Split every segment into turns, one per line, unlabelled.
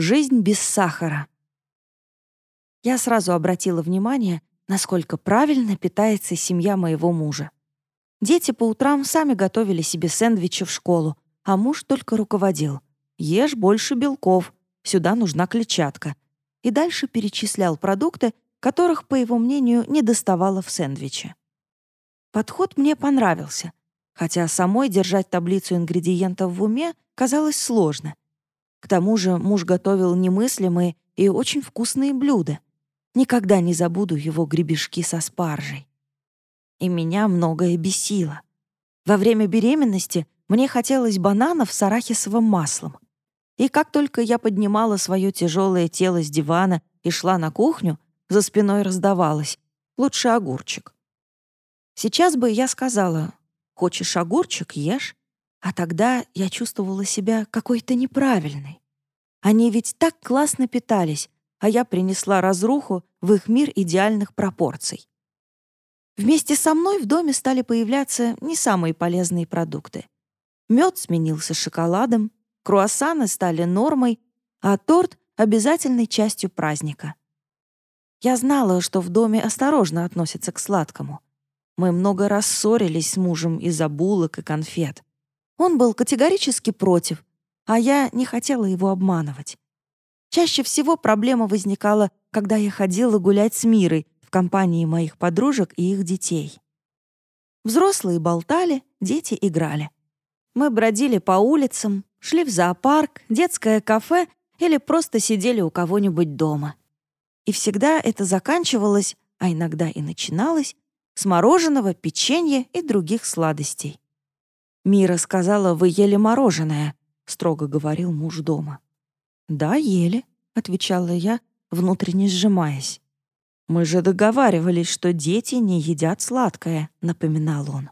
Жизнь без сахара. Я сразу обратила внимание, насколько правильно питается семья моего мужа. Дети по утрам сами готовили себе сэндвичи в школу, а муж только руководил. «Ешь больше белков, сюда нужна клетчатка». И дальше перечислял продукты, которых, по его мнению, не доставало в сэндвиче. Подход мне понравился, хотя самой держать таблицу ингредиентов в уме казалось сложно. К тому же муж готовил немыслимые и очень вкусные блюда. Никогда не забуду его гребешки со спаржей и меня многое бесило. Во время беременности мне хотелось бананов с арахисовым маслом. И как только я поднимала свое тяжелое тело с дивана и шла на кухню, за спиной раздавалось «Лучше огурчик». Сейчас бы я сказала «Хочешь огурчик — ешь», а тогда я чувствовала себя какой-то неправильной. Они ведь так классно питались, а я принесла разруху в их мир идеальных пропорций. Вместе со мной в доме стали появляться не самые полезные продукты. Мед сменился шоколадом, круассаны стали нормой, а торт — обязательной частью праздника. Я знала, что в доме осторожно относятся к сладкому. Мы много раз ссорились с мужем из-за булок и конфет. Он был категорически против, а я не хотела его обманывать. Чаще всего проблема возникала, когда я ходила гулять с Мирой, в компании моих подружек и их детей. Взрослые болтали, дети играли. Мы бродили по улицам, шли в зоопарк, детское кафе или просто сидели у кого-нибудь дома. И всегда это заканчивалось, а иногда и начиналось, с мороженого, печенья и других сладостей. «Мира сказала, вы ели мороженое», — строго говорил муж дома. «Да, ели», — отвечала я, внутренне сжимаясь. «Мы же договаривались, что дети не едят сладкое», — напоминал он.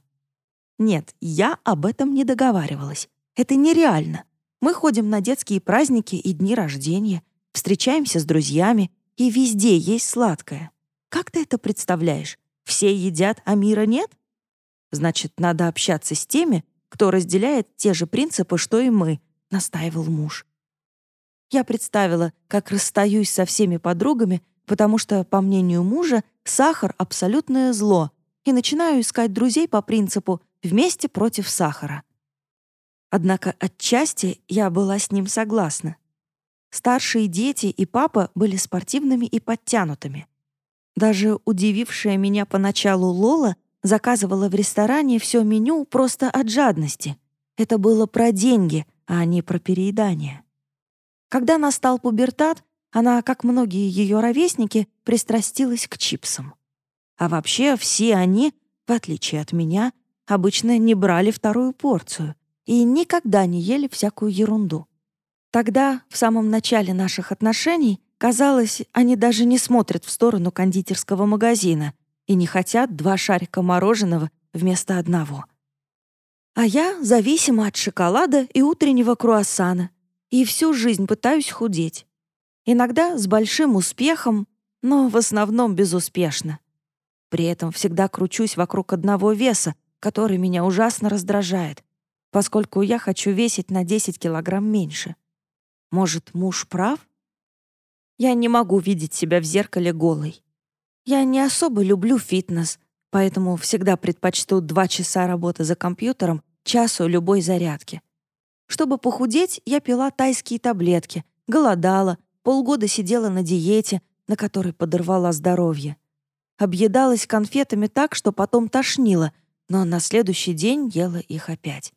«Нет, я об этом не договаривалась. Это нереально. Мы ходим на детские праздники и дни рождения, встречаемся с друзьями, и везде есть сладкое. Как ты это представляешь? Все едят, а мира нет? Значит, надо общаться с теми, кто разделяет те же принципы, что и мы», — настаивал муж. Я представила, как расстаюсь со всеми подругами, потому что, по мнению мужа, сахар — абсолютное зло, и начинаю искать друзей по принципу «вместе против сахара». Однако отчасти я была с ним согласна. Старшие дети и папа были спортивными и подтянутыми. Даже удивившая меня поначалу Лола заказывала в ресторане все меню просто от жадности. Это было про деньги, а не про переедание. Когда настал пубертат, она, как многие ее ровесники, пристрастилась к чипсам. А вообще все они, в отличие от меня, обычно не брали вторую порцию и никогда не ели всякую ерунду. Тогда, в самом начале наших отношений, казалось, они даже не смотрят в сторону кондитерского магазина и не хотят два шарика мороженого вместо одного. А я зависима от шоколада и утреннего круассана, и всю жизнь пытаюсь худеть. Иногда с большим успехом, но в основном безуспешно. При этом всегда кручусь вокруг одного веса, который меня ужасно раздражает, поскольку я хочу весить на 10 килограмм меньше. Может, муж прав? Я не могу видеть себя в зеркале голой. Я не особо люблю фитнес, поэтому всегда предпочту два часа работы за компьютером часу любой зарядки. Чтобы похудеть, я пила тайские таблетки, голодала, Полгода сидела на диете, на которой подорвала здоровье. Объедалась конфетами так, что потом тошнило, но на следующий день ела их опять.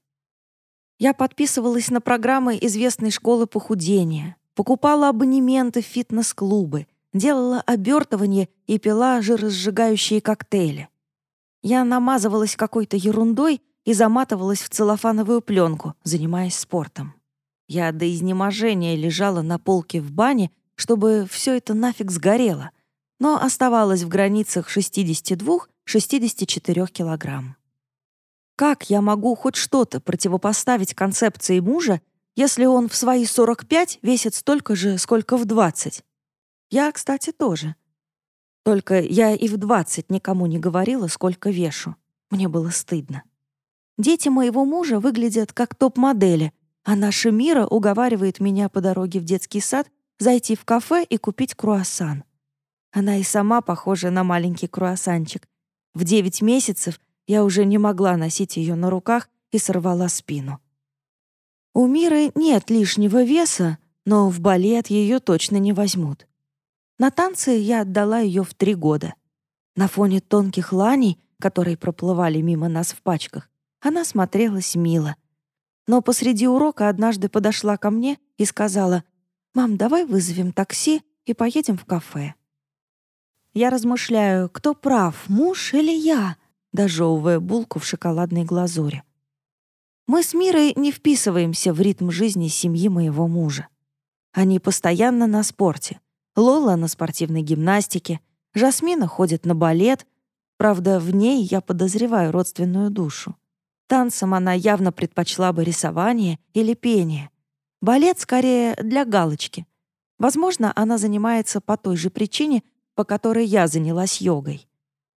Я подписывалась на программы известной школы похудения, покупала абонементы в фитнес-клубы, делала обертывание и пила жиросжигающие коктейли. Я намазывалась какой-то ерундой и заматывалась в целлофановую пленку, занимаясь спортом. Я до изнеможения лежала на полке в бане, чтобы все это нафиг сгорело, но оставалась в границах 62-64 килограмм. Как я могу хоть что-то противопоставить концепции мужа, если он в свои 45 весит столько же, сколько в 20? Я, кстати, тоже. Только я и в 20 никому не говорила, сколько вешу. Мне было стыдно. Дети моего мужа выглядят как топ-модели, а наша Мира уговаривает меня по дороге в детский сад зайти в кафе и купить круассан. Она и сама похожа на маленький круассанчик. В девять месяцев я уже не могла носить ее на руках и сорвала спину. У Миры нет лишнего веса, но в балет ее точно не возьмут. На танцы я отдала ее в три года. На фоне тонких ланей, которые проплывали мимо нас в пачках, она смотрелась мило. Но посреди урока однажды подошла ко мне и сказала, «Мам, давай вызовем такси и поедем в кафе». Я размышляю, кто прав, муж или я, дожевывая булку в шоколадной глазури. Мы с Мирой не вписываемся в ритм жизни семьи моего мужа. Они постоянно на спорте. Лола на спортивной гимнастике, Жасмина ходит на балет. Правда, в ней я подозреваю родственную душу. Танцам она явно предпочла бы рисование или пение. Балет скорее для галочки. Возможно, она занимается по той же причине, по которой я занялась йогой.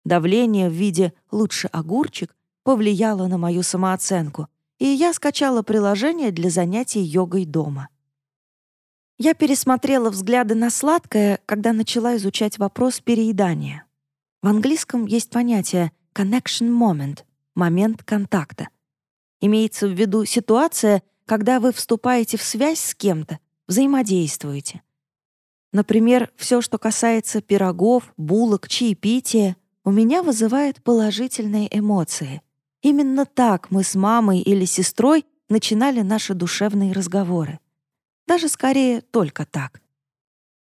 Давление в виде «лучше огурчик» повлияло на мою самооценку, и я скачала приложение для занятий йогой дома. Я пересмотрела взгляды на сладкое, когда начала изучать вопрос переедания. В английском есть понятие «connection moment» — момент контакта. Имеется в виду ситуация, когда вы вступаете в связь с кем-то, взаимодействуете. Например, все, что касается пирогов, булок, чаепития, у меня вызывает положительные эмоции. Именно так мы с мамой или сестрой начинали наши душевные разговоры. Даже скорее только так.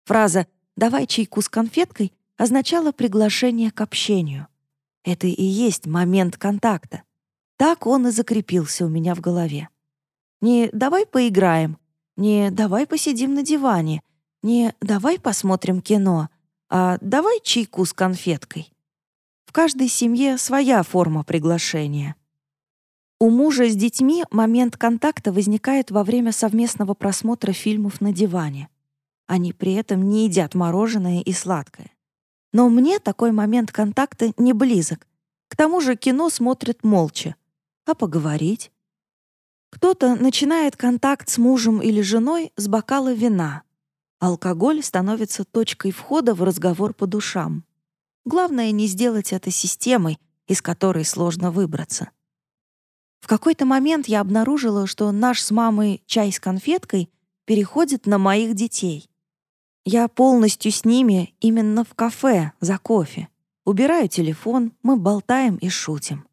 Фраза «давай чайку с конфеткой» означала приглашение к общению. Это и есть момент контакта. Так он и закрепился у меня в голове. Не «давай поиграем», не «давай посидим на диване», не «давай посмотрим кино», а «давай чайку с конфеткой». В каждой семье своя форма приглашения. У мужа с детьми момент контакта возникает во время совместного просмотра фильмов на диване. Они при этом не едят мороженое и сладкое. Но мне такой момент контакта не близок. К тому же кино смотрят молча. А поговорить? Кто-то начинает контакт с мужем или женой с бокала вина. Алкоголь становится точкой входа в разговор по душам. Главное не сделать это системой, из которой сложно выбраться. В какой-то момент я обнаружила, что наш с мамой чай с конфеткой переходит на моих детей. Я полностью с ними именно в кафе за кофе. Убираю телефон, мы болтаем и шутим.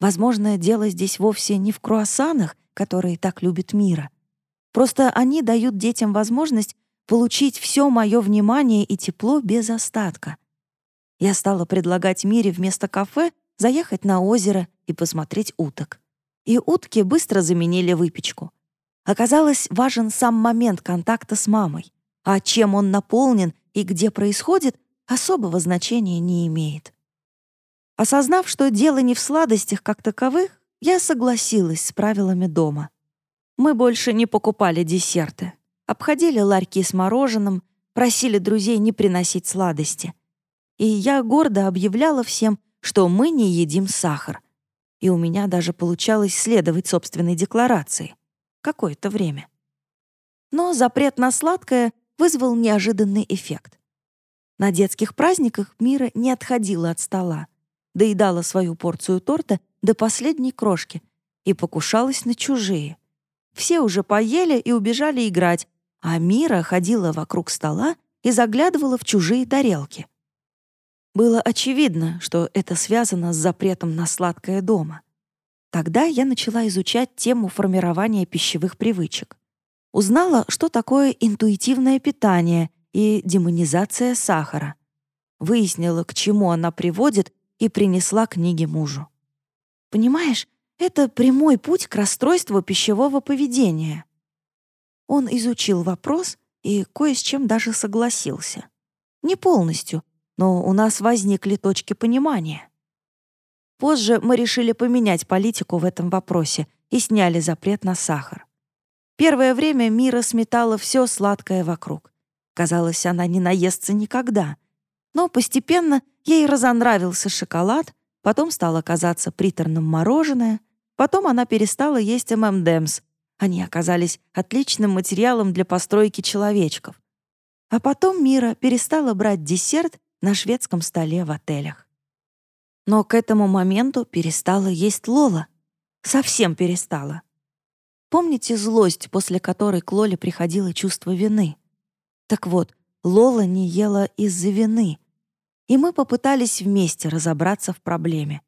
Возможно, дело здесь вовсе не в круассанах, которые так любит Мира. Просто они дают детям возможность получить все мое внимание и тепло без остатка. Я стала предлагать Мире вместо кафе заехать на озеро и посмотреть уток. И утки быстро заменили выпечку. Оказалось, важен сам момент контакта с мамой. А чем он наполнен и где происходит, особого значения не имеет. Осознав, что дело не в сладостях как таковых, я согласилась с правилами дома. Мы больше не покупали десерты, обходили ларьки с мороженым, просили друзей не приносить сладости. И я гордо объявляла всем, что мы не едим сахар. И у меня даже получалось следовать собственной декларации. Какое-то время. Но запрет на сладкое вызвал неожиданный эффект. На детских праздниках Мира не отходила от стола доедала свою порцию торта до последней крошки и покушалась на чужие. Все уже поели и убежали играть, а Мира ходила вокруг стола и заглядывала в чужие тарелки. Было очевидно, что это связано с запретом на сладкое дома. Тогда я начала изучать тему формирования пищевых привычек. Узнала, что такое интуитивное питание и демонизация сахара. Выяснила, к чему она приводит и принесла книги мужу. Понимаешь, это прямой путь к расстройству пищевого поведения. Он изучил вопрос и кое с чем даже согласился. Не полностью, но у нас возникли точки понимания. Позже мы решили поменять политику в этом вопросе и сняли запрет на сахар. Первое время Мира сметала все сладкое вокруг. Казалось, она не наестся никогда. Но постепенно Ей разонравился шоколад, потом стало казаться приторным мороженое, потом она перестала есть ММДМС. Они оказались отличным материалом для постройки человечков. А потом Мира перестала брать десерт на шведском столе в отелях. Но к этому моменту перестала есть Лола. Совсем перестала. Помните злость, после которой к Лоле приходило чувство вины? Так вот, Лола не ела из-за вины. И мы попытались вместе разобраться в проблеме.